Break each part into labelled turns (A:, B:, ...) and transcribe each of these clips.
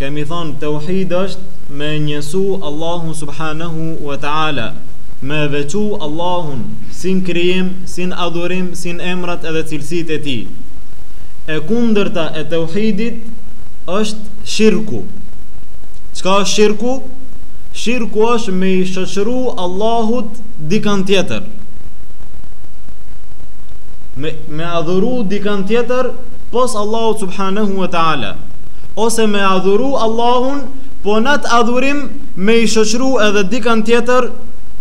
A: kemi thënë teuhid është me njësu Allahun subhanahu wa ta'ala me veçu Allahun sin krijim, sin adhurim, sin emrat edhe cilësitë e tij e kundërta e teuhidit është shirku çka është shirku? shirku është me i shoqëru Allahut dikan tjetër me, me adhuru dikan tjetër pos Allahut subhanahu wa ta'ala ose me adhuru Allahun, po n'atë adhurim me i shoqëru edhe dikan tjetër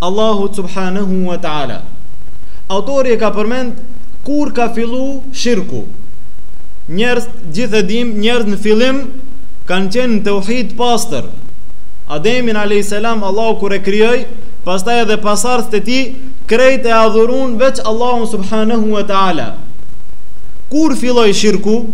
A: Allahut subhanehu wa ta'ala. Autori e ka përmend kur ka fillu shirku. Njerzt, gjithë e dimë, njerzt në fillim kanë qenë në teuhid t'pastër. Ademin alejhi selam Allahu kur e krijoi, pastaj edhe pasardhësit e tij, krejt e adhuruan veç Allahun subhanehu wa ta'ala. Kur filloi shirku?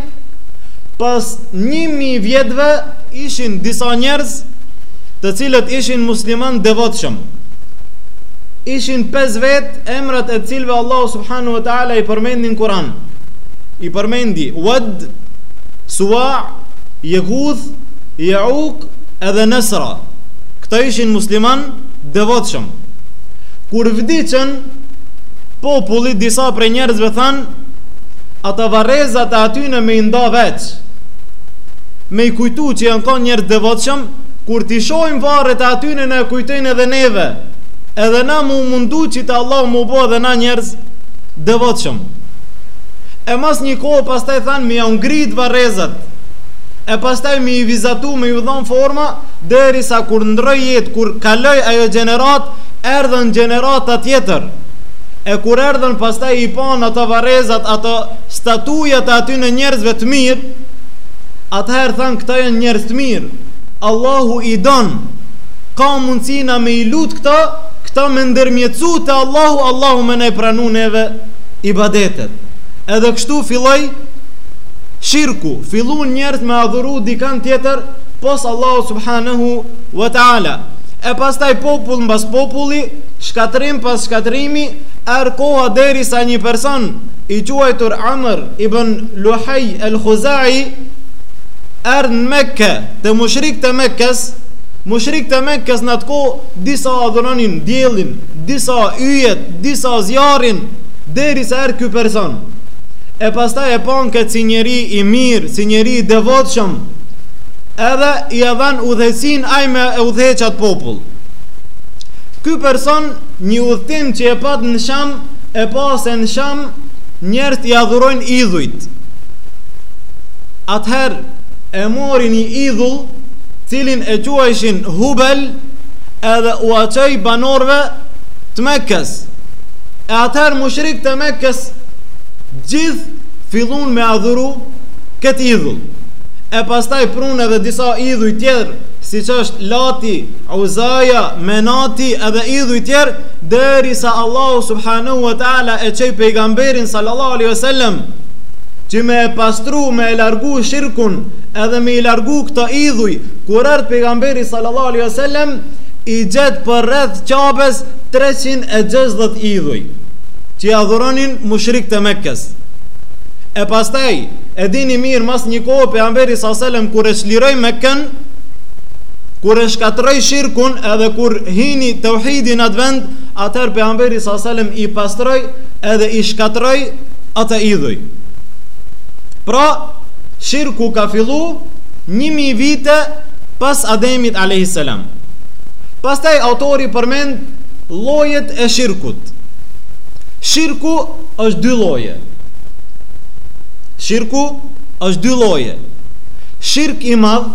A: pas një mi vjetëve ishin disa njerëz të cilët ishin musliman devotshëm. Ishin pesë vet emrat e të cilëve Allahu subhanahu wa taala i përmend n'Kur'an. I përmendi Wad, Suwa, Yaghuth, Yauq edhe Nesra. Këta ishin musliman devotshëm. Kur vdiqën populli disa prej njerëzve thanë Ata varrezat e atyne me i nda veç Me i kujtu që janë kanë njerëz devotshëm Kur t'i shohim varret e atyne na e kujtojnë edhe neve Edhe na mu mundu që te Allahu mu bo edhe na njerëz devotshëm E mas një kohë pastaj thanë me ja ngritë varrezat E pastaj me i vizatu me i dhanë forma Derisa kur ndrroi jetë kur kaloi ajo gjeneratë Erdhën gjenerata tjetër E kur erdhën pastaj i panë ato varrezat, ato statujat e atyne njerëzve të mirë, atëherë thanë këta janë njerëz të mirë, Allahu i don, ka mundësi na me i lutë këta, këta me ndërmjetësu te Allahu, Allahu me na i pranu neve ibadetet. Edhe kështu filloi shirku, filluan njerëz me adhuru dikan tjetër pos Allahu subhanahu wa taala. E pastaj popull mbas populli shkatrrim pas shkatrrimi, erdh koha derisa një person i quajtur Amr ibn Luhej el Khuzai, erdh në Mekke te mushrikët e Mekkes, mushrikët e Mekkes në atë kohë, disa adhuronin diellin, disa yjet, disa zjarrin, derisa erdh ky person. E pastaj e panë këtë si njeri i mirë, si njeri i devotshëm, edhe ia dhanë udhëheqësinë ai me e udhëheq at popull. Ky person një udhëtim që e pat në Sham, e pa se në Sham njerëzit i adhurojnë idhujt. Atëherë e mori një idhull, të cilin e quajshin Hubel, edhe ua çoi banorëve të Mekës. E atëherë mushrikët e Mekës gjithë fillun me adhuru këtë idhull. E pastaj prun edhe disa idhuj tjerë, siç është Lati, Uzaja, Menati edhe idhujt tjerë, derisa Allahu subhanehu wa ta'ala e çoi pejgamberin sallallahu alejhi wa sellem që me e pastru, me e largu shirkun edhe me i largu këta idhuj, kur erdh pejgamberi sallallahu alejhi wa sellem, i gjet përreth qabes 360 idhuj, që i adhuronin mushrikët e Mekkes. E pastaj, e dini mirë mas një kohë pejgamberi sallallahu alejhi wa sellem kur e çliroi mekken, kur e shkatërroi shirkun edhe kur hini teuhidi në atë vend, atëherë pejgamberi sa selem i pastroi edhe i shkatërroi ata idhuj. Pra, shirku ka fillu një mijë vite pas Ademit a.s. Pastaj autori përmend llojet e shirkut. Shirku është dy lloje. Shirku është dy lloje. Shirk i madh,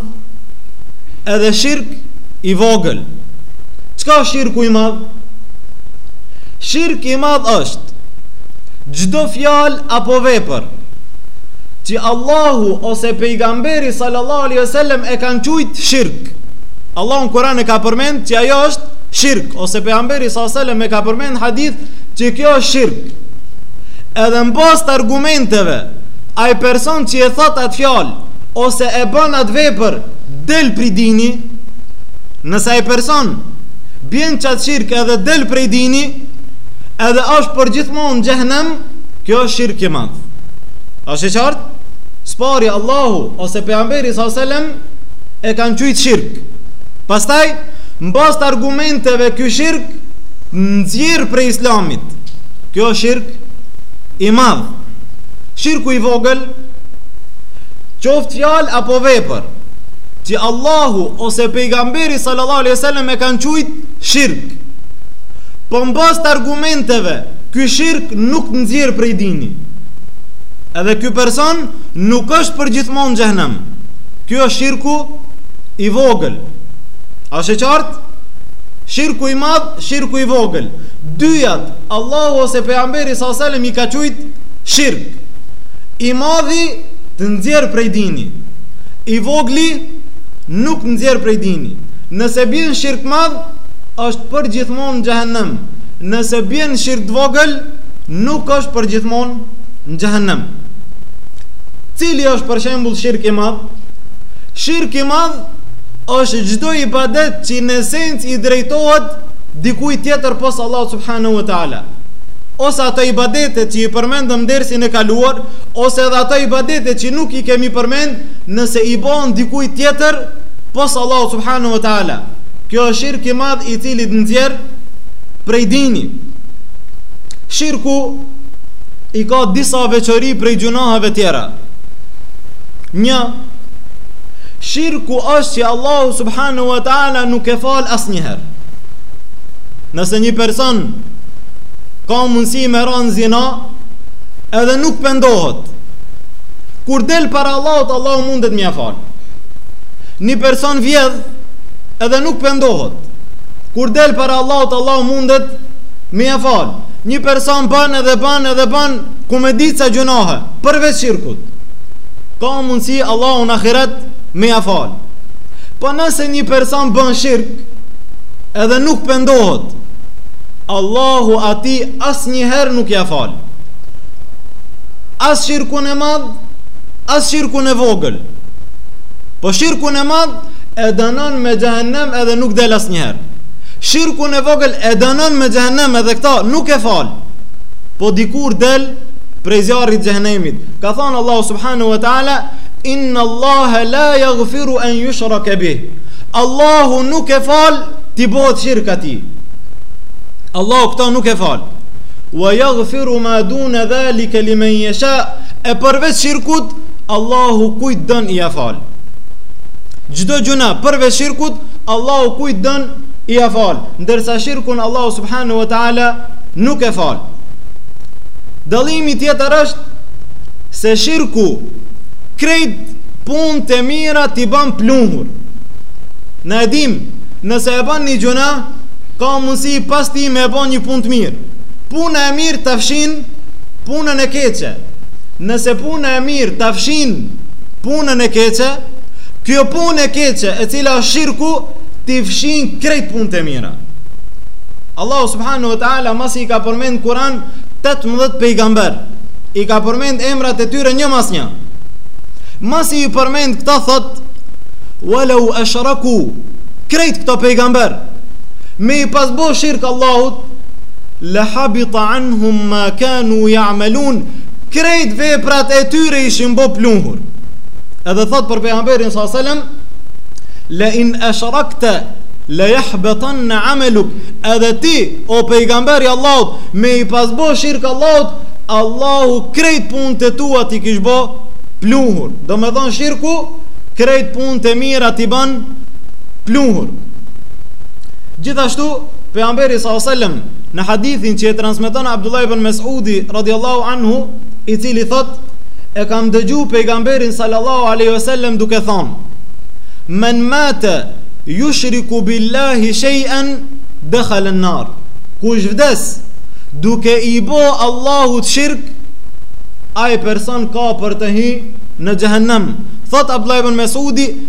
A: edhe shirk i vogël. Çka është shirku i madh? Shirk i madh është çdo fjalë apo vepër që Allahu ose pejgamberi sallallahu alaihi wasallam e kanë qujt shirk. Allahu në Kur'an e ka përmend që ajo është shirk ose pejgamberi sallallahu alaihi wasallam e ka përmend n'hadith që kjo është shirk. Edhe në bazë të argumenteve, ai person që e thot atë fjalë Ose e bën atë vepër del prej dini, nëse ai person bjen n'qat shirk edhe del prej dini, edhe është përgjithmonë në xhehenem, kjo është shirk i madh. Është e qartë? S'pari Allahu ose pejgamberi sa selam e kanë quajt shirk. Pastaj në bazë t'argumenteve ky shirk nxjerr prej islamit. Kjo është shirk i madh. Shirku i vogël qoftë fjalë apo vepër, që Allahu ose pejgamberi sallallahu alaihi wasallam e kanë quajt shirk. Po në bazë të argumenteve, ky shirk nuk të nxjerr prej dini. Edhe ky person nuk është përgjithmonë në xhehenem. Ky është shirku i vogël. A është e qartë? Shirku i madh, shirku i vogël. Dyjat, Allahu ose pejgamberi sallallahu alaihi wasallam i ka quajt shirk. I madhi të nxjerr prej dini, i vogli nuk të nxjerr prej dini. Nëse bjen n'shirk t'madh, është përgjithmonë në xhehenem, nëse bjen n'shirk të vogël, nuk është përgjithmonë në xhehenem. Cili është për shembull shirk i madh? Shirk i madh është çdo ibadet që në esencë i drejtohet dikujt tjetër pos Allahut subhanehu ve teala. ose ato ibadete që i përmendëm dersin e kaluar, ose edhe ato ibadete që nuk i kemi përmend, nëse i bon dikujt tjetër pos Allahut subhanahu wa ta'ala. Kjo është shirk i madh i cili të nxjerr prej dini. Shirku i ka disa veçori prej gjunaheve tjera. Një, shirku është që Allahu subhanahu wa ta'ala nuk e fal asnjëherë. Nëse një person ka mundësi me ra në zina, edhe nuk pendohet. Kur del para Allahut, Allahu mundet me ia fal. Një person vjedh, edhe nuk pendohet. Kur del para Allahut, Allahu mundet me ia fal. Një person ban edhe ban edhe ban, ku me dit sa gjunahe, përveç shirkut. Ka mundësi Allahu në ahiret me ia fal. Po nëse një person ban shirk, edhe nuk pendohet, Allahu atij asnjëherë nuk ia fal as shirkun e madh, as shirkun e vogël. Po shirkun e madh e dënon me xhehenem edhe nuk del asnjëherë. Shirkun e vogël e dënon me xhehenem edhe këtë nuk e fal. Po dikur del prej zjarrit xhehenemit. Ka than Allahu subhanahu wa taala Inna Allahe la yaghfiru an yushrake bih. Allahu nuk e fal t'i bohet shirk atij. Allahu këtë nuk e fal. Wa yaghfiru ma dun zalika liman yasha. E përveç shirkut, Allahu kujt don ia fal. Çdo gjunah përveç shirkut, Allahu kujt don ia fal, ndërsa shirkun Allahu subhanahu wa taala nuk e fal. Dallimi tjetër është se shirku krejt punët e mira t'i ban pluhur. Na e dim, nëse e ban një gjunah, ka mundësi pas tij me e bo një punë të mirë. Puna e mirë ta fshin punën e keqe. Nëse puna e mirë ta fshin punën e keqe, kjo punë e keqe e cila është shirku t'i fshin krejt punët e mira. Allahu subhanahu wa ta'ala masi i ka përmend në Kuran 18 pejgamber, i ka përmend emrat e tyre një mas një. Masi i përmend këta thot, Walau eshraku, krejt këta pejgamber me i pas bo shirk Allahut la habita anhum ma kanu ya'malun krejt veprat e tyre ishin bo pluhur edhe thot për pejgamberin salallahu alejhi ve selem la in ashrakta la yahbatan amaluk edhe ti o pejgamber i Allahut me i pas bo shirk Allahut Allahu krejt punë të tua ti kish bo pluhur domethon shirku krejt punë të mira t'i ban pluhur. Gjithashtu, pejgamberi sallallahu alajhi wasallam në hadithin që e transmeton Abdullah ibn Mesudi radhiyallahu anhu, i cili thot, e kam dëgju pejgamberin sallallahu alajhi wasallam duke thon, Men mata yushriku billahi shay'an dakhala an-nar. Kush vdes duke i bo Allahut shirk, ai person ka për të hi në xhehenem. Thot Abdullah ibn Mesudi,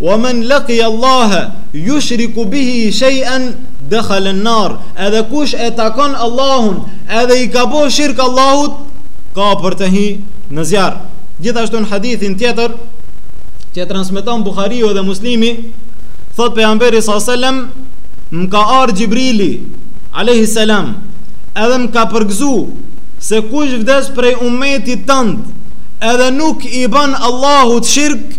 A: Wa men laqiya Allahe yushriku bihi shay'an dakhala an-nar, edhe kush e takon Allahun edhe i ka bo shirk Allahut ka për të hi në zjarr. Gjithashtu në hadithin tjetër që e transmeton Buhariu edhe Muslimi, thot pejgamberi sallallahu alaihi wasallam, më ka ardh Xhibrili alaihi salam, edhe më ka përgëzu se kush vdes prej ummetit tand edhe nuk i ban Allahut shirk,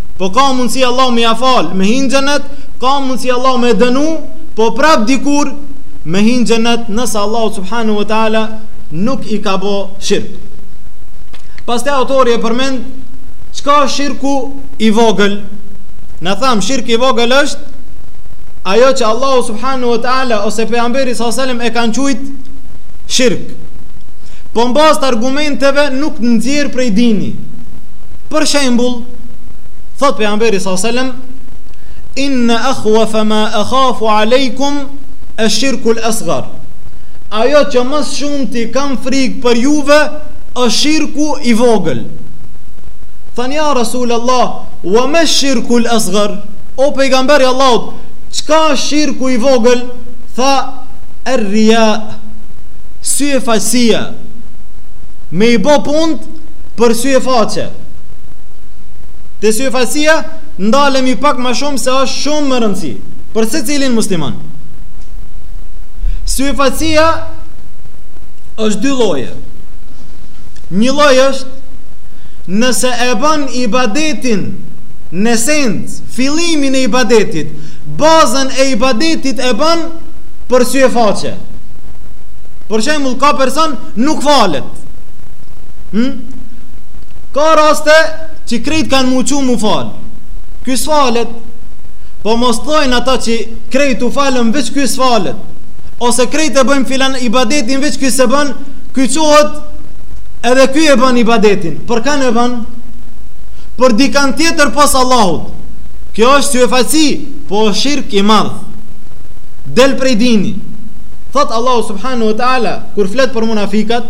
A: Po ka mundësi Allahu me ja fal, me hi n'xhenet, ka mundësi Allahu me e dënu, po prap dikur me hi n'xhenet nëse Allahut subhanahu wa taala nuk i ka bo shirk. Pastaj autori e përmend çka është shirku i vogël. Na tham shirk i vogël është ajo që Allahu subhanahu wa taala ose pejgamberi sallallahu alajhi wasallam e kanë qujt shirk. Po n'bazë të argumenteve nuk nxjerr prej dini. Për shembull, Thot pejgamberi s.a.s. Inne akhuafa ma akhafu alejkum esh-shirkul asgar. Ajo që më së shumti kam frikë për juve, është shirku i vogël. Than ja Rasul Allah, wa mash-shirkul asgar, o pejgamber i Allahut, çka është shirku i vogël? Tha, er-rija, syefaqësia, me i bo punt për sy e faqe. Te syefaqësia ndalemi pak ma shumë se është shumë me rëndësi për secilin musliman. Syefaqësia është dy lloje. Një lloj është nëse e ban ibadetin në sens, fillimin e ibadetit, bazën e ibadetit e ban për sy e faqe. Për shembull ka person nuk falet. Hm? Ka raste që krejt kanë u çu mu falë. Ky s'falet, po mos thojnë ata që krejt u falën veç ky s'falet. Ose krejt e bëjmë filan ibadetin veç ky s'e bën, ky çohet edhe ky e bën ibadetin. Për kan e bën? Për dikan tjetër pos Allahut. Kjo është syefaqësi, po është shirk i madh. Del prej dini. Thotë Allahu subhanehu ve ta'ala, kur flet për munafikat,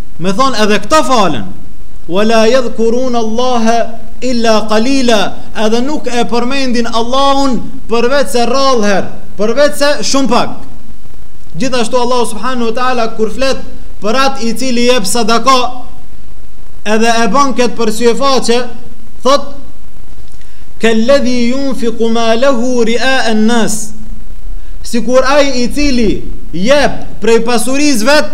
A: Domethënë edhe këta falen Wa la jedhkurunallahe illa kalila Edhe nuk e përmendin Allahun përveç se rrallëherë Përveç se shumë pak Gjithashtu Allahu subhanehu wa ta'ala kur flet Për atë i cili jep sadaka Edhe e bon këtë për sy e faqe Thot Kelledhi junfiku malehu riaen-nas Sikur ai i cili jep prej pasurisë vet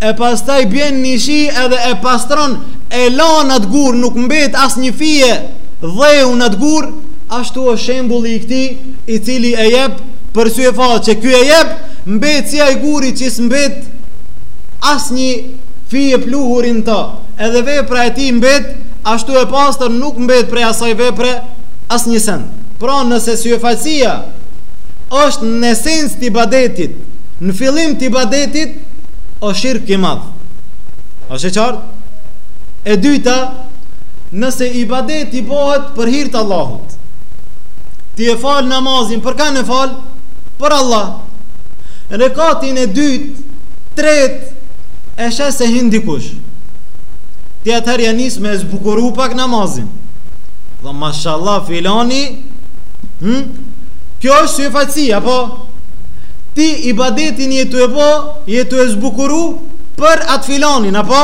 A: e pastaj bjen një shi edhe e pastron e lan atë gur nuk mbet asnjë fije dheu në atë gur ashtu është shembulli i këtij i cili e jep për sy e faqe që ky e jep mbet si ai guri që s'mbet asnjë fije pluhuri n'ta edhe vepra e tij mbet ashtu e pastër nuk mbet prej asaj vepre asnjë sen pra nëse syefaqësia është në esencë të ibadetit në fillim të ibadetit o shirk i madh. A është e qartë? E dyta, nëse ibadeti bëhet për hir të Allahut. Ti e fal namazin, për kan e fal? Për Allah. Rekatin e dytë, tret e sheh se hin dikush. Ti atëherë ja nis me zbukuru pak namazin. Dhe mashallah filani, hm? Kjo është syefaqësi apo Ti ibadetin je tu e bo, je tu e zbukuru për atë filanin, apo?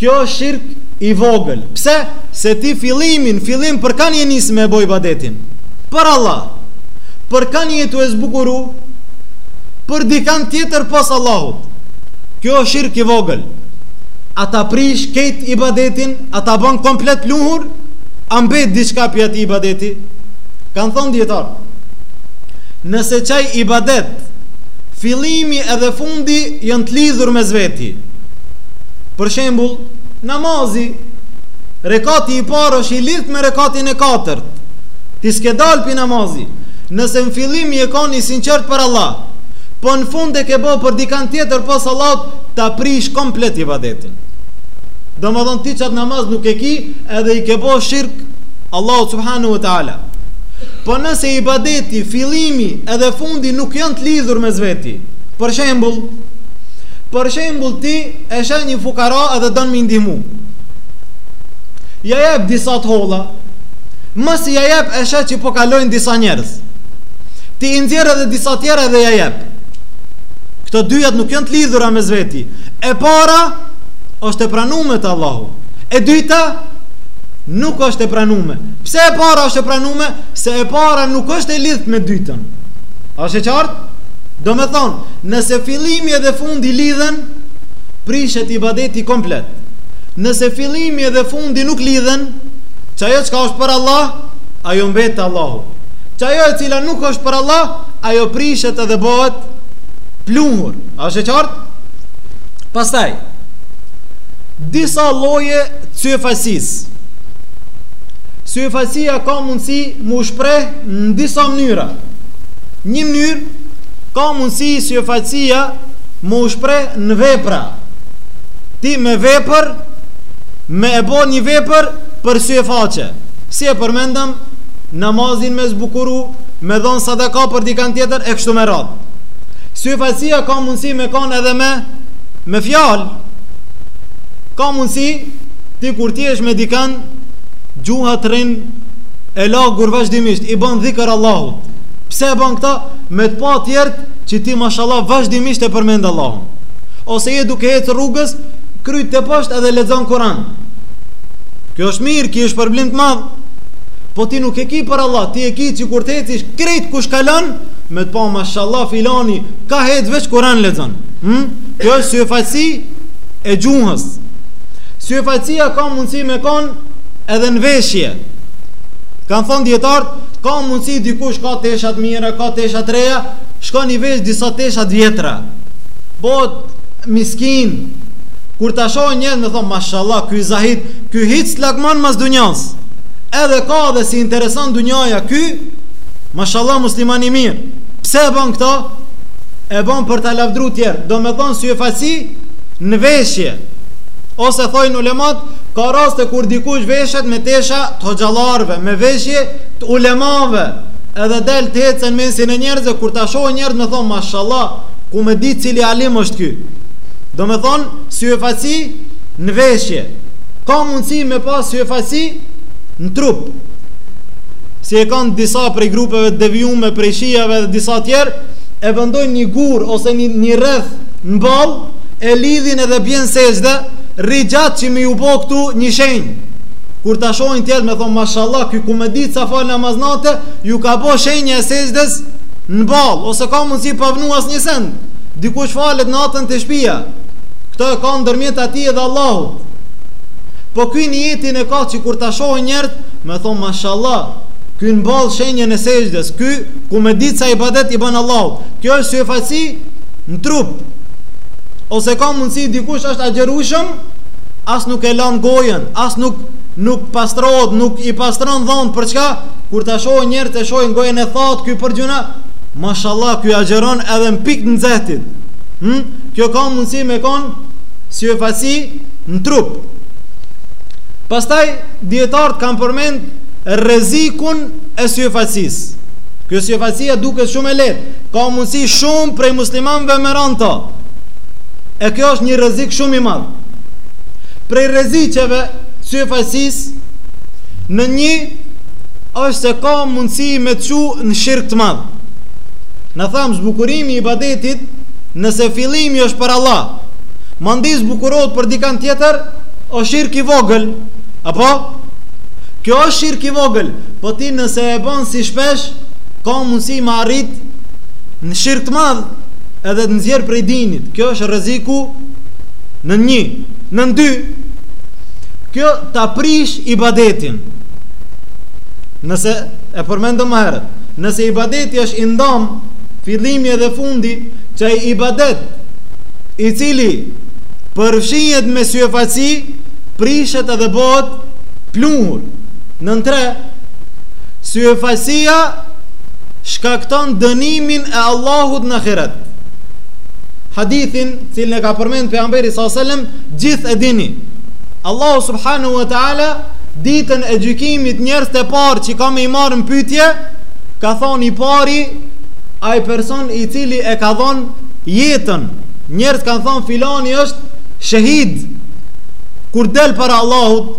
A: Kjo është shirk i vogël. Pse? Se ti fillimin, fillim për kan e ke nisë me e bo ibadetin. Për Allah. Për kan je tu e zbukuru, për dikan tjetër pos Allahut. Kjo është shirk i vogël. A ta prish krejt ibadetin, a ta bën komplet pluhur, a mbet diçka pi atij ibadeti? Kanë thënë dietar. Nëse qaj ibadet fillimi edhe fundi janë të lidhur mes veti. Për shembull, namazi rekati i parë është i lidhur me rekatin e katërt. Ti s'ke dalë pi namazi. Nëse në fillim je kon i sinqert për Allah, po në fund e ke bo për dikan tjetër pos Allahut ta prish komplet ibadetin. Domethën ti qat namaz nuk e ki edhe e ke bo shirk Allahu subhanehu wa ta'ala. Po nëse ibadeti, fillimi edhe fundi nuk janë të lidhur me zveti. Për shembull, për shembull ti e sheh një fukara edhe don me i ndihmu. Ja jep disa të holla, masi ja jep e sheh që po kalojnë disa njerëz. Ti i nxjerr edhe disa tjera edhe ja jep. Këto dyjat nuk janë të lidhura me zveti. E para është e pranume te Allahu. E dyta Nuk është e pranume. Pse e para është e pranume? Se e para nuk është e lidhtë me dytën. A është e qartë? Domethonë, nëse fillimi edhe fundi lidhen, prishet ibadeti komplet. Nëse fillimi edhe fundi nuk lidhen, qajo çka është për Allah, ajo mbet te Allahu. Qajo e cila nuk është për Allah, ajo prishet edhe bohet pluhur. A është e qartë? Pastaj, Disa lloje të syfaqësisë. Syfaqësia ka mundësi mu shpreh në disa mënyra. Një mënyrë ka mundësi syfaqësia mu shpreh në vepra. Ti me vepër me e bo një vepër për syfaqe. Si e përmendëm namazin me zbukuru, me dhon sadaka për dikan tjetër e kështu me radhë. Syfaqësia ka mundësi me kon edhe me Me fjalë, ka mundësi ti kur të jesh me dikan gjuha të rrin e lagur vazhdimisht, i bën dhikër Allahut. Pse e bën këta? Me të pa tjerët që ti mashallah vazhdimisht e përmend Allahun. Ose je duke ecë rrugës, kryt poshtë edhe lexon Kur'an. Kjo është mirë, ki shpërblim të madh. Po ti nuk e ki për Allah, ti e ki që kur të ecish krejt kush kalon, me të pa mashallah filani, ka hec veç Kur'an lexon. Hm? Kjo është syfaqësi e gjuhës. Syfaqësia ka mundësi me kon edhe në veshje. Kan thon dijetarët, ka mundësi dikush ka tesha të mira, ka tesha të reja, shkon i vesh disa tesha të vjetra. Bot miskin. Kur ta shohin njerëz me thon mashallah, ky zahid, ky hiç s'lakmon mas dunjas. Edhe ka dhe s'i intereson dunjaja ky, mashallah musliman i mirë. Pse e bën këtë? E bën për ta lavdru tjerët, domethënë syfaqësi në veshje. Ose thojnë ulemat, ka raste kur dikush veshet me tesha të hoxhallarëve, me veshje të ulemave, edhe del ecën në mesin e njerëzve, kur ta shohin njerëzit me thonë mashallah, ku me dit cili alim është ky. Domethënë syfaqësi në veshje. Ka mundësi me pas syfaqësi në trup. Si e kanë disa prej grupeve të devijume prej shiave dhe disa tjerë, e vendojnë një gur ose një, një rreth në ball, e lidhin edhe bien sexhde, rri gjatë që me iu bo këtu një shenjë. Kur ta shohin tjerët me thonë, mashallah, ky ku me ditë sa fal namaz nate, iu ka bo shenja e sexhdes në ball, ose ka mundësi pa vënu asnjë send, dikush falet natën te shpia, këto e ka ndërmjet atij edhe Allahut. Po ky nijetin e ka që kur ta shohin njerët, me thonë, mashallah, ky në ball shenjën e sexhdes, ky ku me ditë sa ibadet i bën Allahut, kjo është syefaqësi në trup. Ose ka mundësi dikush është agjërueshëm, as nuk e lan gojën, as nuk nuk pastrohet, nuk i pastron dhomt për çka? Kur ta shohin njerëz ta shohin gojën e thatë ky për gjynah, mashallah ky agjëron edhe në pikë t'nxehtit. Hm? Kjo ka mundësi me kon syefaqësi në trup. Pastaj dietarët kanë përmend rrezikun e syefaqësisë. Kjo syefaqësia duket shumë e lehtë, ka mundësi shumë prej muslimanëve me ra n'to. E kjo është një rrezik shumë i madh. Prej rreziqeve syefaqësisë nën një është se ka mundësi me të çu në shirk të madh. Na thamë zbukurimi i ibadetit nëse fillimi është për Allah, mandej zbukurohet për dikan tjetër, o shirk i vogël, apo? Kjo është shirk i vogël, Po ti nëse e bon si shpesh, ka mundësi me arrit në shirk të madh edhe të nxjerr prej dinit. Kjo është rreziku nën një, nën dy. Kjo ta prish ibadetin. Nëse e përmendëm më herët, nëse ibadeti është i ndam, fillimi edhe fundi, qai ibadet i cili përfshihet me syefaqësi, prishet edhe bëhet pluhur. Nën tre, syefaqësia shkakton dënimin e Allahut në Ahiret. Hadithin, të cilin e ka përmend pejgamberi alejhi selam, gjithë e dini. Allahu subhanahu wa taala ditën e gjykimit njerëzt e parë që ka me i marrë në pyetje, ka thonë i pari ai person i cili e ka dhënë jetën. Njerëz kanë thonë filani është shehid. Kur del para Allahut,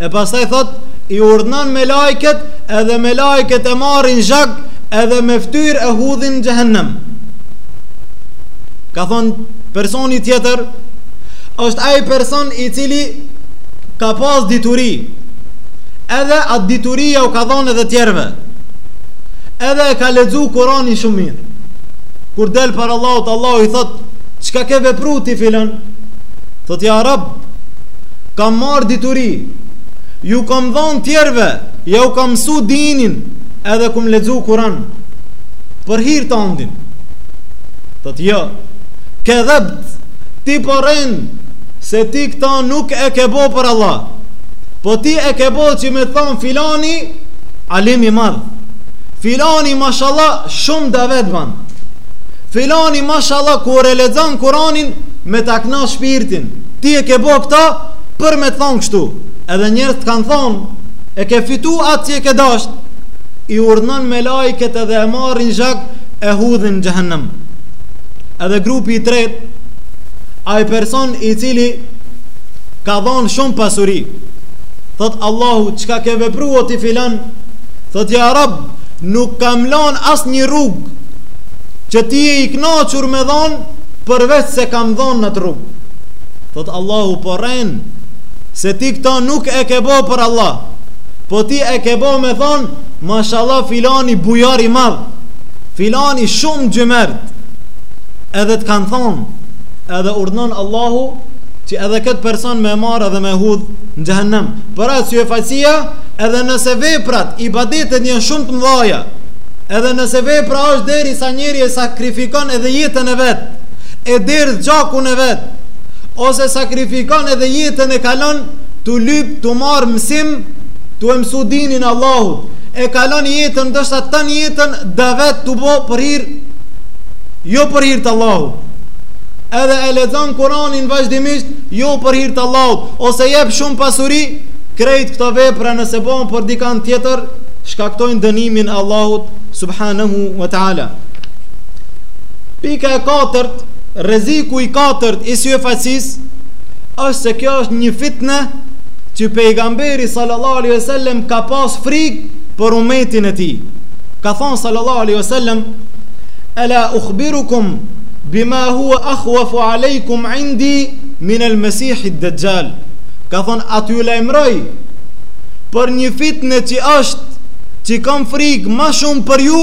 A: E pastaj thot, i urdhnon melaiket, edhe melaiket e marrin zhag, edhe me ftyr e hudhin në xhehennem. Ka thon, personi tjetër, është ai person i cili ka pas dituri, edhe atë dituri jau ka dhon edhe tjerve, edhe e ka lexu Kuranin shumë mirë. Kur del para Allahut, Allahu i thot, çka ke vepru ti filan? Thot, ja rab, Kam marrë dituri, ju kam dhanë tjerëve, jau kam mësu dinin, edhe kam lexu Kuran, për hir tandin. Thotë, jo, kedhebt, ti po rren se ti këta nuk e ke bo për Allah, po ti e ke bo që me thanë filani alim i madh, filani mashallah shumë davet ban, filani mashallah kur e lexon Kuranin me ta knaqë shpirtin. Ti e ke bo këta për me të thonë kështu Edhe njerëz të kanë thonë E ke fitu atë që e ke dasht I urdhnon melaiket edhe e marrin zhag E hudhin në xhehenem Edhe grupi i tretë ai person i cili Ka dhonë shumë pasuri Thot Allahu çka ke vepru o ti filan Thot ja rab Nuk kam lan asnjë rrugë Që ti je i knaqur me dhonë Përveç se kam dhonë n'atë rrugë Thot Allahu po rren se ti këto nuk e ke bo për Allah. Po ti e ke bo me thon, mashallah filani bujar i madh. Filani shumë gjymert. Edhe të kanë thon, edhe urdhnon Allahu që edhe këtë person me marr edhe me hudh në xhehenem. Pra syefaqësia, edhe nëse veprat, ibadetet janë shumë të mdhaja. Edhe nëse vepra është deri sa njeri e sakrifikon edhe jetën e vet. e derdh gjakun e vet ose sakrifikon edhe jetën e kalon tu lyp tu marr mësim tu e mësu dinin e Allahut e kalon jetën ndoshta tanë jetën davet tu bo për hir jo për hir të Allahut edhe e lexon Kur'anin vazhdimisht jo për hir të Allahut ose jep shumë pasuri krejt këto vepra nëse bëhen për dikand tjetër shkaktojnë dënimin e Allahut subhanahu wa taala Pika e katërt, rreziku i katërt i syefaqësisë është se kjo është një fitne që Pejgamberi sallallahu alejhi wasallam ka pas frikë për umetin e tij. Ka thanë sallallahu alejhi wasallam: "Ela ukhbirukum bima huwa akhwafu alejkum indi min al-Masih ad-Dajjal." Ka thonë, "A t'ju lajmëroj për një fitne që është që kam frikë ma shumë për ju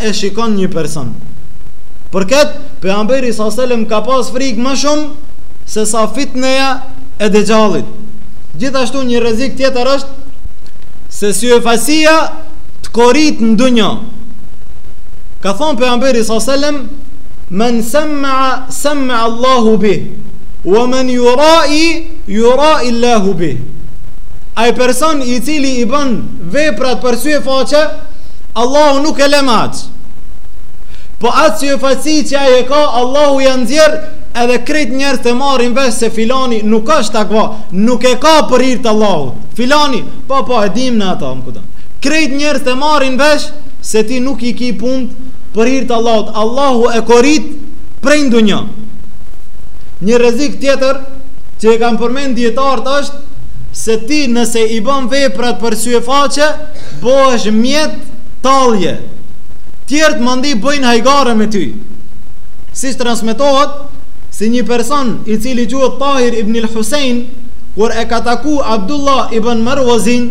A: e shikon një person. Për këtë, pejgamberi sa selam ka pas frikë më shumë se sa fitneja e dexhallit. Gjithashtu një rrezik tjetër është se syefaqësia të korit në dunja. Ka thonë pejgamberi sa selam men samma'a samma'a Allahu bi wa man yura'i yura'i Allahu bi. Ai person i cili i ban veprat për syefaqe, Allahu nuk e lem atë. Po atë syefaqësi që ai e ka, Allahu ja nxjerr edhe krejt njerëzt e marrin vesh se filani nuk është takva, nuk e ka për hir të Allahut. Filani, po po e dim në ato, më kupton. Krejt njerëzt e marrin vesh se ti nuk i ki punët për hir të Allahut. Allahu e korrit prej n'dynja. Një rrezik tjetër që e kanë përmend dietarët është se ti nëse i bën veprat për sy e faqe, Bëhesh mjet tallje. Tjerët mandi bëjnë hajgare me ty. Siç transmetohet se një person i cili quhet Tahir ibn al-Husayn kur e ka taku Abdullah ibn Meruazin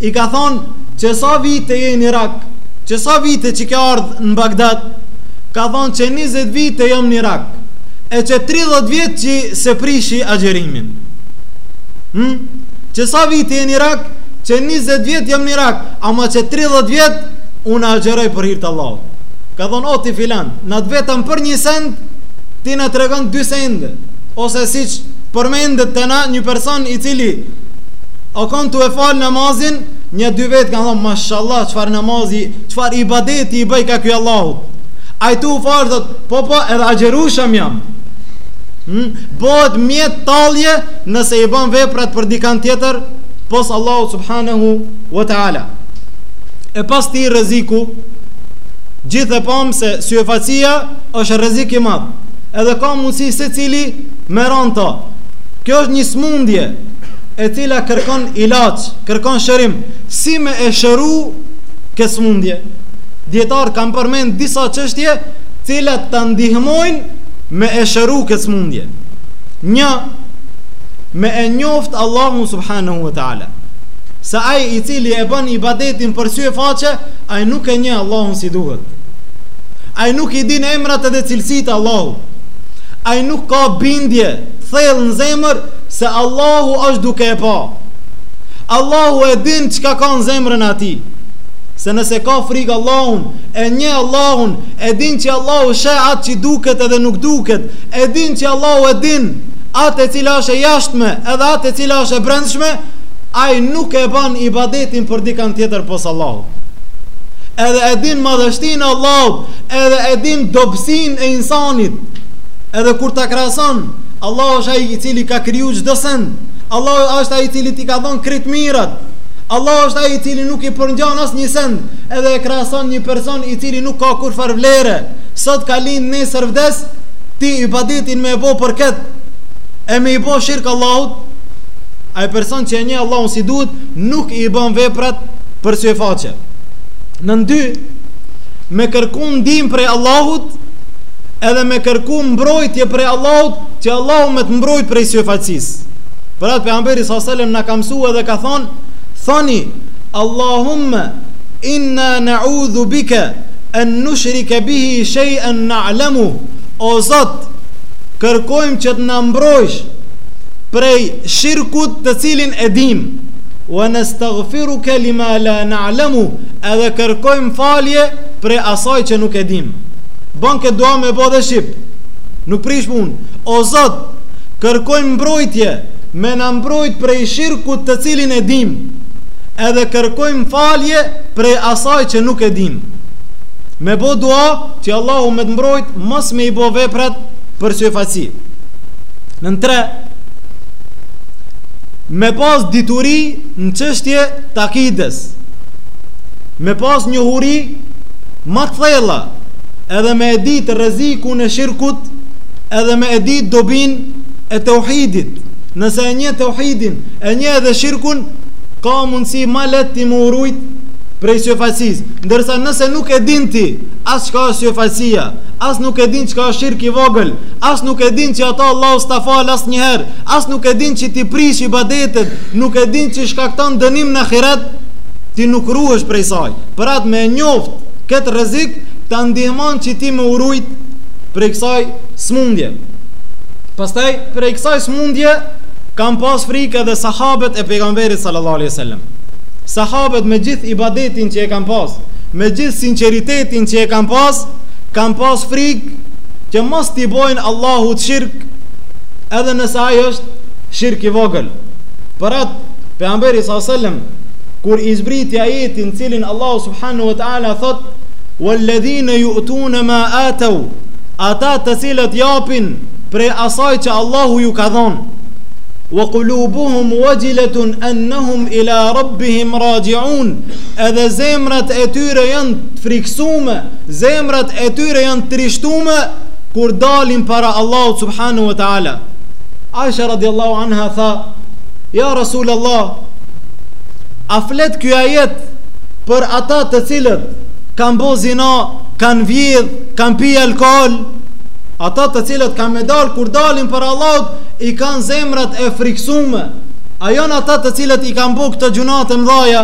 A: i ka thonë që sa vite je në Irak, që sa vite që ke ardh në Bagdad, ka thonë që 20 vite jam në Irak e që 30 vjet që s'e prishi agjërimin. Hm? Që sa vite je në Irak, Qe njëzet vjet jam në Irak, ama qe tridhjetë vjet unë agjëroj për hir të Allahut. Ka thënë, O ti filan, ne të vetëm për një send ti na tregon dy sende, ose siç përmendet tash një person i cili o kon tu fal namazin, një dy vetë kanë thënë, Mashallah, çfarë namazi, çfarë ibadeti i bëjka ky Allahut. Ai tu u fal thotë, Po po, edhe agjërushëm jam. Hm, bëhet mjet tallje nëse i bën veprat për dikant tjetër? pos Allahut subhanahu wa taala. E pasi rrezikun gjithë e pamë se syefaqja është rrezik i madh. Edhe ka mundësi secili me ranë ta. Kjo është një smundje e cila kërkon ilaç, kërkon shërim. Si me e shëru këtë smundje? Dijetarët kanë përmend disa çështje, cilat të ndihmojnë me e shëru këtë smundje. Një me e njoft Allahun subhanahu wa taala. Se ai i cili e bën ibadetin për sy e faqe, ai nuk e njeh Allahun si duhet. Ai nuk i din emrat edhe cilësitë e Allahut. Ai nuk ka bindje thellë në zemër se Allahu është duke e pa. Allahu e din çka ka në zemrën e atij. Se nëse ka frikë Allahun, e njeh Allahun, e din që Allahu sheh atë që duket edhe nuk duket, e din që Allahu e din, atë e cila është e jashtme edhe atë e cila është e brendshme, ai nuk e bën ibadetin për dikan tjetër pos Allahut. Edhe e din madhështinë e Allahut, edhe e din dobësinë e insanit. Edhe kur ta krahason, Allahu është ai i cili ka kriju çdo send. Allahu është ai i cili ti ka dhënë krejt t'mirat. Allahu është ai i cili nuk i përngjan asnjë send, edhe e krahason një person i cili nuk ka kurrfarë vlere. Sot ka lind nesër vdes, Ti ibadetin me e bo për këtë E me i bo shirkë Allahut A e person që e njeh Allahun si duhet Nuk i bën veprat për sy e faqe Nën dy Me kërku ndihmë prej Allahut Edhe me kërku mbrojtje prej Allahut Që Allahu me të mbrojt prej syefaqësisë Për atë pejgamberi S.A.S. na ka mësu edhe ka thonë Thoni Allahumme Inna naudhu bike en nushrike bihi shej en na'lemu, o Zot, kërkojmë që të na mbrojsh prej shirkut të cilin e dimë, wa nastaghfiruke lima la na'lemu, edhe kërkojmë falje prej asaj që nuk e dimë. Ban këtë dua me bo edhe shqip, nuk prish punë, o Zot, kërkojmë mbrojtje, me na mbrojt prej shirkut të cilin e dimë, edhe kërkojmë falje prej asaj që nuk e dimë. Me bo dua që Allahu me të mbrojt mos me i bo veprat për syfaqësi. Nën tre, me pas dituri në çështje të akides, me pas njohuri ma të thella, edhe me e dit rrezikun e shirkut, edhe me e dit dobinë e teuhidit, nëse e njeh teuhidin, e njeh edhe shirkun, ka mundësi ma leht ti me u rujt prej syfaqësisë, ndërsa nëse nuk e din ti, as çka është syfaqësia, as nuk e din çka është shirk i vogël, as nuk e din që atë Allahu s'ta fal as njëherë, as nuk e din që t'i prish ibadetet, nuk e din që shkakton dënim në ahiret, ti nuk ruhesh prej saj, për atë me e njoft këtë rrezik, ta ndihmon që ti me u rujt prej kësaj smundje. Pastaj, prej kësaj smundje, kanë pas frikë edhe sahabët, e pejgamberit sallallahu alaihi wasallam. Sahabët me gjithë ibadetin që e kanë pas, me gjithë sinqeritetin që e kanë pas, kanë pas frikë që mos t'i bojnë Allahut shirk, edhe nëse ai është shirk i vogël. Për atë pejgamberi sallallahu alaihi wasallam kur i zbriti ajeti, të cilin Allahu subhanahu wa taala thotë: "Walladhina yu'tuna ma atau" Ata të cilët japin prej asaj që Allahu ju ka dhon. Wa qulubuhum wajilatun annahum ila rabbihim raji'un. Edhe zemrat e tyre janë të frikësume, zemrat e tyre janë të trishtume kur dalin para Allahut subhanahu wa ta'ala. Aisha radiallahu anha tha, ja Rasul Allah, a flet ky ajet për ata të cilët kanë bo zina, kanë vjedh, kanë pi alkohol, ata të cilët kanë me dal kur dalin para Allahut, i kanë zemrat e friksume, a janë ata të cilët i kanë bo këto gjynahet e mdhaja?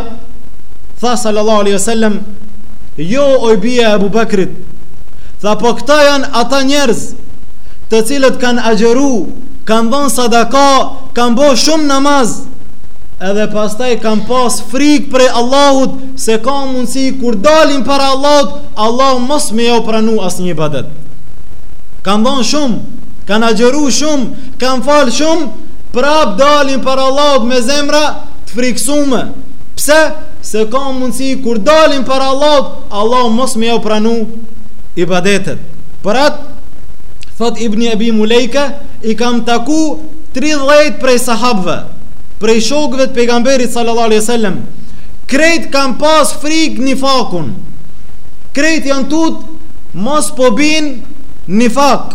A: Tha sallallahu alaihi wasallam, jo oj bija e Ebu Bekrit, tha po këta janë ata njerëz të cilët kanë agjeru, kanë dhonë sadaka, kanë bo shumë namaz, edhe pastaj kanë pas frikë prej Allahut, se ka mundësi kur dalin para Allahut, Allah mos me jau pranu asnjë ibadet. Kanë dhonë shumë, Kanë agjëru shumë, kanë falë shumë, prapë dalin para Allahut me zemra të frikësume. Pse? Se ka mundësi kur dalin para Allahut, Allahu mos me jau pranu ibadetet. Për atë, thot Ibni Ebi Mulejke, i kam taku 30 prej sahabëve, prej shokëve të pejgamberit sallallahu alaihi wasallam krejt kanë pas frikë nifakun krejt janë tut mos po bin n'nifak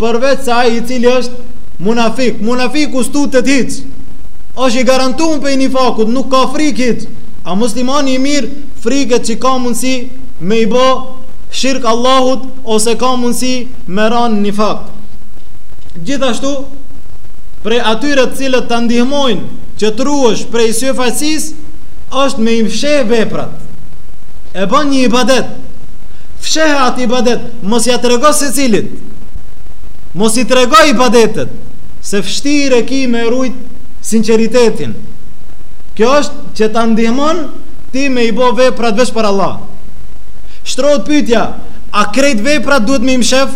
A: përveçse ai i cili është munafik. Munafiku s'tutet hiç. Është i garantum prej nifakut, nuk ka frikë hiç. A muslimani i mirë friket që ka mundësi me i bë shirk Allahut ose ka mundësi me ra në nifak. Gjithashtu, prej atyre të cilat të ndihmojnë që të ruhesh prej syfaqësisë, është me i fsheh veprat. E bën një ibadet. Fshehe atë ibadet, mos ja trego secilit. Mos i trego ibadetet, se fshtirë e ki me rujt sinceritetin. Kjo është që të ndihmon ti me i bo veprat veç për Allah. Shtrohet pytja, a krejt veprat duhet me i mshef?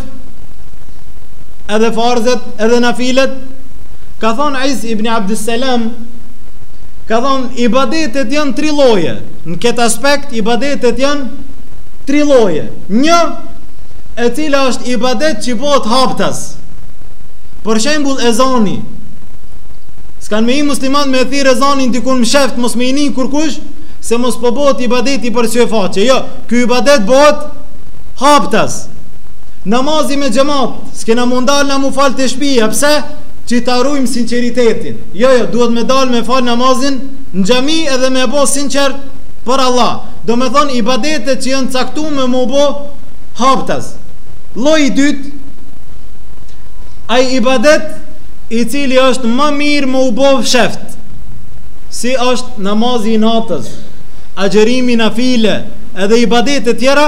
A: Edhe farzet, edhe nafilet? Ka thonë Iz ibn Abdusselam, ka thonë ibadetet janë tri lloje. Në këtë aspekt, ibadetet janë tri lloje. Një, e cila është ibadet që bëhet haptas. Për shembull ezani. S'ka me hi muslimani me e thirrë ezanin dikun mshefët mos me e ni kërkush, se mos po bëhet ibadeti për sy e faqe. Jo, ky ibadet bëhet haptas. Namazi me xhemat, s'kena mu ndalë na mu falë te shpia, pse? Që ta rujmë sinceritetin. Jo, jo, duhet me dalë me falë namazin në xhami edhe me e bo sinqer për Allah. Domethonë ibadetet që janë caktume me u bo haptas. Lloji i dytë ai ibadet i cili është më mirë me u bo fsheft. Siç është namazi i natës, agjërimi nafile, edhe ibadet e tjera,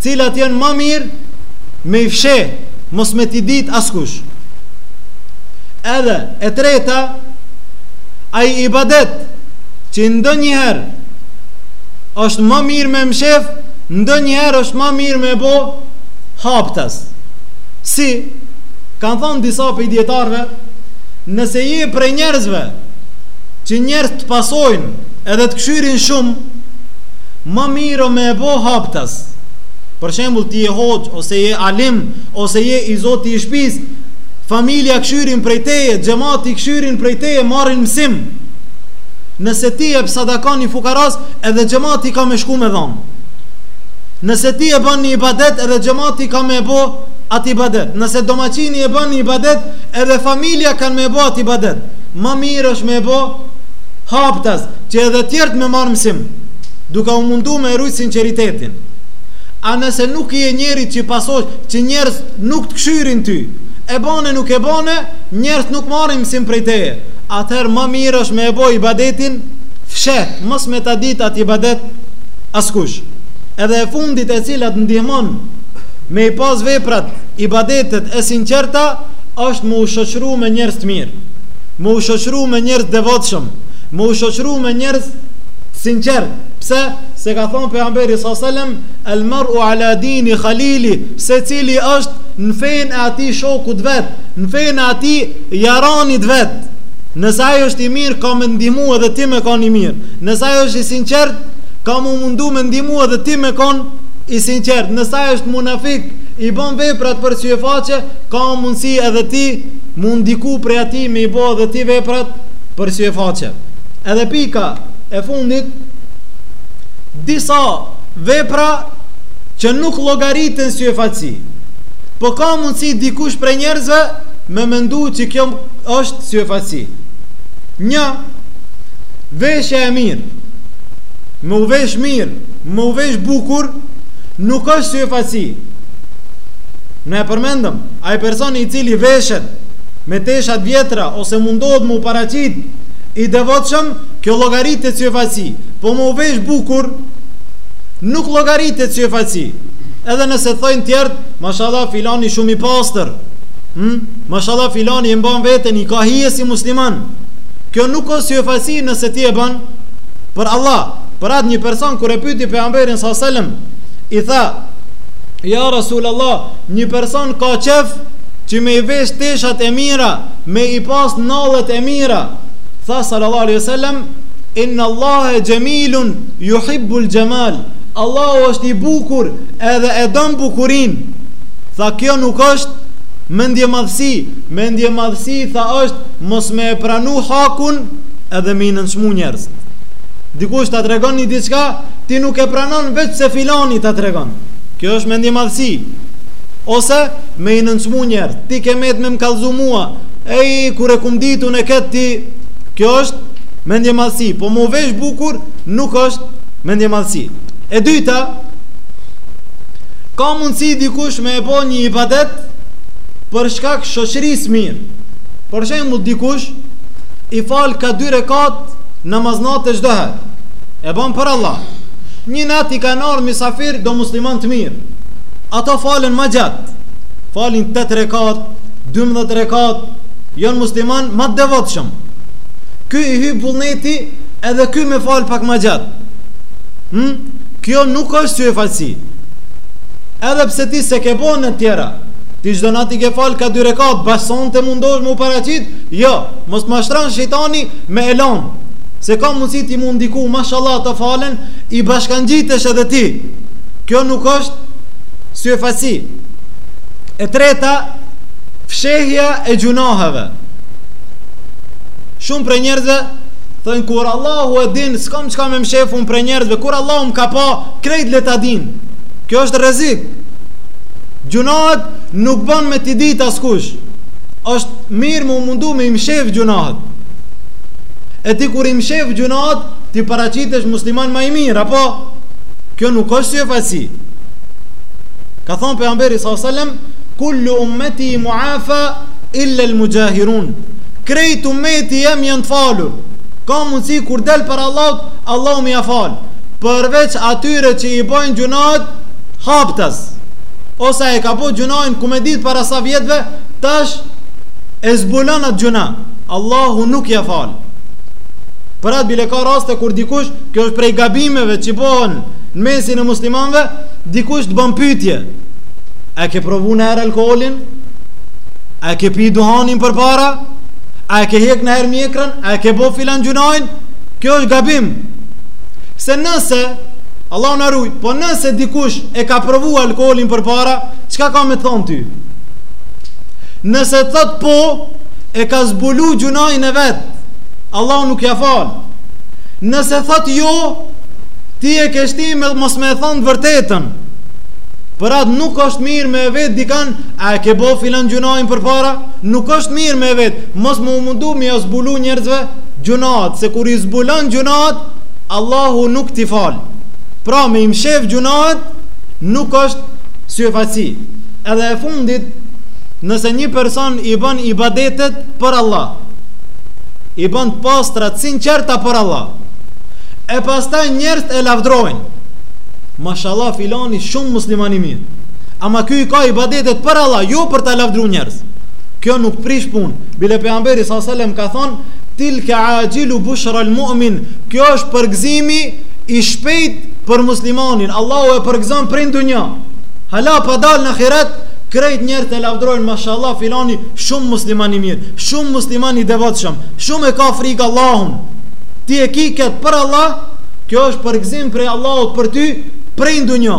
A: t'cilat janë më mirë me i fsheh, mos me t'i ditë askush. Edhe e treta ai ibadet që ndonjëherë është më mirë me mshef Ndonjëherë është ma mirë me e bo haptas. Si, kanë thonë disa prej dijetarve, nëse je prej njerëzve, që njerëz të pasojnë edhe të kshyrin shumë, ma mirë me e bo haptas. Për shembul ti je hoxhë, ose je alim, ose je i zoti i shpis, familja kshyrin prej teje, xhemati kshyrin prej teje, marrin mësim. Nëse ti e jep sadakan një fukaras, edhe xhemati ka me shku me dhon. Nëse ti e bën një ibadet edhe xhemati ka me bo atë ibadet. Nëse domaçini e bën një ibadet edhe familja kanë me bo atë ibadet. Ma mirë është me bo haptas që edhe të tjerët me marr mësim, duke u mundu me rujt sinqeritetin. A nëse nuk je njeri që pasohesh që njerëz nuk të kshyrin ty, e bane nuk e bane, njerëz nuk marrin mësim prej teje. Atëherë më mirë është me e bo ibadetin fsheht mos me ta dit at ibadet askush edhe e fundit e cila të ndihmon me i pas veprat ibadetet e sinqerta është me u shoqru me njerz të mir me u shoqru me njerz të devotshëm me u shoqru me njerz të sinqert pse se ka thon pejgamberi sa selam el mar u ala dini khalili secili është në fen e ati shokut vet në fen e ati jaranit vet Nëse ai është i mirë, ka me ndihmu edhe ti me kon i mirë. Nëse ai është i sinqert, ka m'u mundu me ndihmu edhe ti me kon i sinqert. Nëse ai është munafik, i bën veprat për syefaqe, ka mundësi edhe ti m'u ndiku prej atij me i bo edhe ti veprat për syefaqe. Edhe pika e fundit, disa vepra që nuk llogariten syefaqësi. Po ka mundësi dikush prej njerëzve me mendu që kjo është syefaqësi. Një veshje e mirë, me u vesh mirë, me u vesh bukur, nuk është syefaqësi. Ne e përmendëm, ai personi i cili veshet me tesha t'vjetra ose mundohet me u paraqit i devotshëm, kjo llogaritet syefaqësi. Po me u vesh bukur, nuk llogaritet syefaqësi. Edhe nëse thojnë tjertë, mashallah filani shumë i pastër, Hm, mashallah filani e mban veten i ka hije si musliman. Kjo nuk është syefaqësi nëse ti e bën për Allah. Për atë një person kur e pyeti pejgamberin sa selam, i tha: "Ja Rasul Allah, një person ka qef që me i vesh teshat e mira, me i pas nallet e mira." Tha sallallahu alaihi wasallam: "Inna Allaha jamilun yuhibbul jamal." Allahu është i bukur edhe e don bukurinë. Tha kjo nuk është mendjemadhësi, mendjemadhësi tha është mos me e pranu hakun edhe me i nënçmu njerëz. Dikush ta tregon një diçka, ti nuk e pranon veç pse filani ta tregon. Kjo është mendjemadhësi. Ose me i nënçmu njerëz, ti ke met me më kallëzu mua, ej kur e kum ditë unë këtë ti, kjo është mendjemadhësi, po me u vesh bukur nuk është mendjemadhësi. E dyta, Ka mundësi dikush me e bo një ibadet për shkak shoqërisë së mirë. Për shembull dikush i fal ka dy rekat namaz natë çdo herë. E bën për Allah. Një natë i kanë ardh mysafir do musliman të mirë. Ata falen ma gjatë. Falin 8 rekat, 12 rekat, janë musliman ma të devotshëm. Ky i hyj vullneti edhe ky me fal pak ma gjatë. Hm? Kjo nuk është syefaqësi Edhe pse ti s'e ke bo net tjera Ti çdo nat i ke fal ka dy rekat Bash sonte mundohesh me u paraqit Jo Mos të mashtron shejtani me e lan Se ka mundësi ti m'u ndiku Mashallah ata falen I bashkangjitesh edhe ti Kjo nuk është syefaqësi E treta Fshehja e gjunaheve Shumë prej njerëzve Thojnë kur Allahu e din S'ka Çka me mshef unë prej njerëzve Kur Allahu më ka pa Krejt le ta din Kjo është rrezik Gjunahet nuk bon me t'i dit askush është mirë me u mundu me i mshef gjunahet E ti kur i mshef gjunahet Ti paraqitesh musliman ma i mirë Apo Kjo nuk është syefaqësi Ka thonë Pejgamberi s.a.s. Kullu ummeti muafa Illel muxhahirun Krejt ummeti jem janë të falur Ka mundësi kur del para Allahut, Allahu me ia fal, përveç atyre që i bojnë gjunahet haptas. Ose ai e ka bo gjunahin ku me ditë para sa vjetëve, tash e zbulon atë gjunah, Allahu nuk ia fal. Për atë bile ka raste kur dikush, kjo është prej gabimeve që bohen në mesin e muslimanëve, dikush të bën pyetje. A ke provu najherë alkoolin? A ke pi duhanin përpara? A e ke hjek najherë mjekrën? A e ke bo filan gjunahin? Kjo është gabim. Se nëse, Allahu na rujt, po nëse dikush e ka provu alkoolin përpara, çka ka me thonë ty? Nëse thot po, e ka zbulu gjunahin e vet. Allahu nuk ia fal. Nëse thot jo, ti e ke shti mos me e thonë të vërtetën. Për atë nuk është mirë me e vet dikan, a e ke bo filan gjunahin përpara? Nuk është mirë me vet, mos me u mundu me ja zbulu njerëzve gjunahet, se kur i zbulon gjunahet, Allahu nuk t'i fal. Pra me i mshef gjunahet nuk është syefaqësi. Edhe e fundit, nëse një person i ban ibadetet për Allah, i ban të pastra të sinqerta për Allah, e pastaj njerëzit e lavdrojnë, Mashallah filani shumë musliman i mirë. Ama ky i ka ibadetet për Allah, jo për ta lavdru njerëz. Kjo nuk prish punë. Bile pejgamberi alejhi selam ka thonë, tilke ajilu bushra al mu'min. Kjo është përgëzimi i shpejt për muslimanin. Allahu e përgëzon prej n'dunja. Hala pa dal në ahiret, krejt njerëz të lavdrojnë mashallah filani shumë musliman i mirë, shumë musliman i devotshëm, shumë e ka frikë Allahun. Ti e ki këtë për Allah, kjo është përgëzim prej Allahut për ty, prej n'dunja.